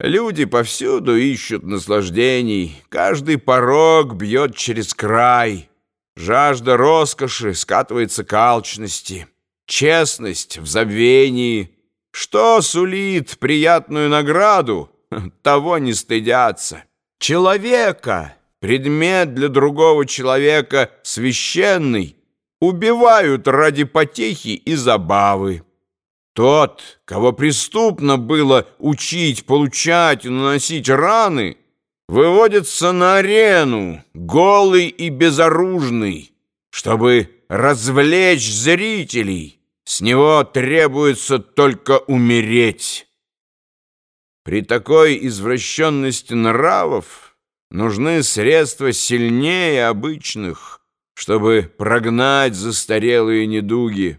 Люди повсюду ищут наслаждений, каждый порог бьет через край. Жажда роскоши скатывается к алчности, честность в забвении. Что сулит приятную награду, того не стыдятся. Человека, предмет для другого человека священный, убивают ради потехи и забавы. Тот, кого преступно было учить, получать и наносить раны, выводится на арену, голый и безоружный, чтобы развлечь зрителей. С него требуется только умереть. При такой извращенности нравов нужны средства сильнее обычных, чтобы прогнать застарелые недуги.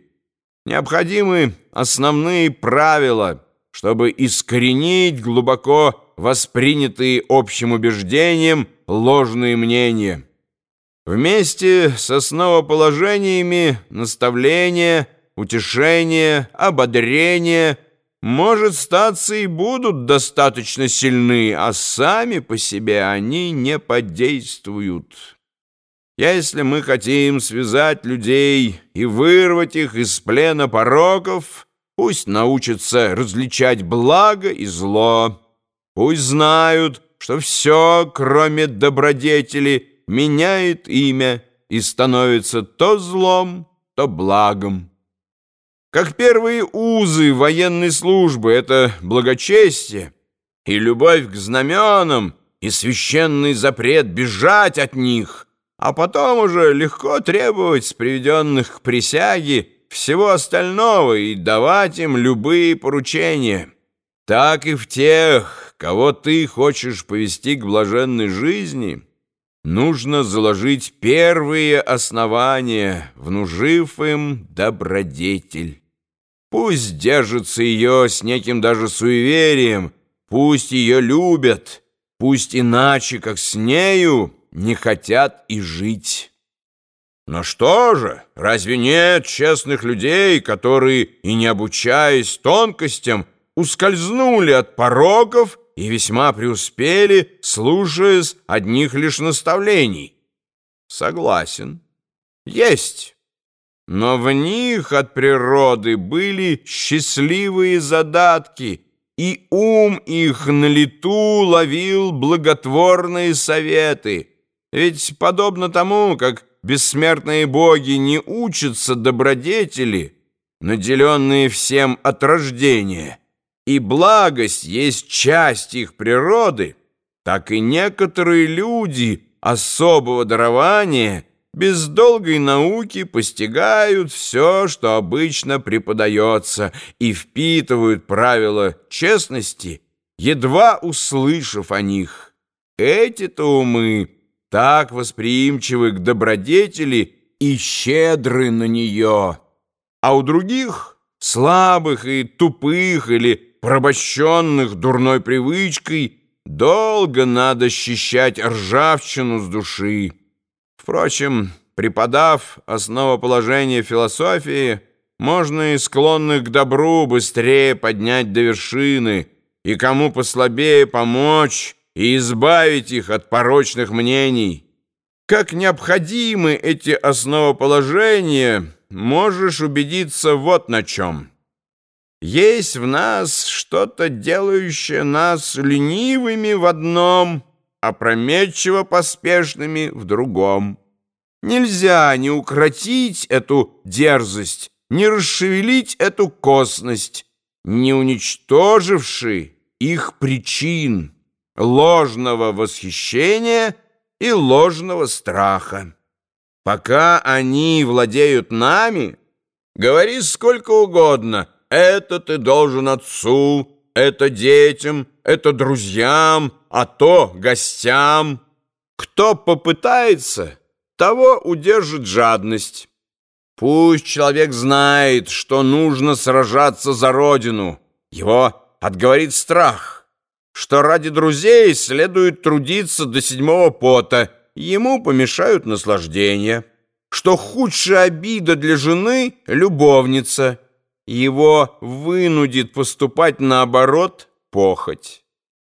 Необходимы основные правила, чтобы искоренить глубоко воспринятые общим убеждением ложные мнения. Вместе с основоположениями наставления, утешения, ободрения может статься и будут достаточно сильны, а сами по себе они не подействуют». Если мы хотим связать людей и вырвать их из плена пороков, пусть научатся различать благо и зло. Пусть знают, что все, кроме добродетели, меняет имя и становится то злом, то благом. Как первые узы военной службы — это благочестие и любовь к знаменам, и священный запрет бежать от них — а потом уже легко требовать с приведенных к присяге всего остального и давать им любые поручения. Так и в тех, кого ты хочешь повести к блаженной жизни, нужно заложить первые основания, внужив им добродетель. Пусть держится ее с неким даже суеверием, пусть ее любят, пусть иначе, как с нею, не хотят и жить. Но что же, разве нет честных людей, которые, и не обучаясь тонкостям, ускользнули от пороков и весьма преуспели, слушаясь одних лишь наставлений? Согласен. Есть. Но в них от природы были счастливые задатки, и ум их на лету ловил благотворные советы — ведь подобно тому, как бессмертные боги не учатся добродетели, наделенные всем от рождения, и благость есть часть их природы, так и некоторые люди особого дарования без долгой науки постигают все, что обычно преподается, и впитывают правила честности, едва услышав о них. Эти-то умы так восприимчивы к добродетели и щедры на нее, а у других, слабых и тупых или порабощенных дурной привычкой, долго надо счищать ржавчину с души. Впрочем, преподав основоположение философии, можно и склонных к добру быстрее поднять до вершины, и кому послабее помочь, и избавить их от порочных мнений. Как необходимы эти основоположения, можешь убедиться вот на чем. Есть в нас что-то, делающее нас ленивыми в одном, опрометчиво поспешными в другом. Нельзя не укротить эту дерзость, не расшевелить эту косность, не уничтоживши их причин ложного восхищения и ложного страха. Пока они владеют нами, говори сколько угодно, это ты должен отцу, это детям, это друзьям, а то гостям. Кто попытается, того удержит жадность. Пусть человек знает, что нужно сражаться за родину. Его отговорит страх что ради друзей следует трудиться до седьмого пота, ему помешают наслаждения, что худшая обида для жены — любовница, его вынудит поступать наоборот похоть.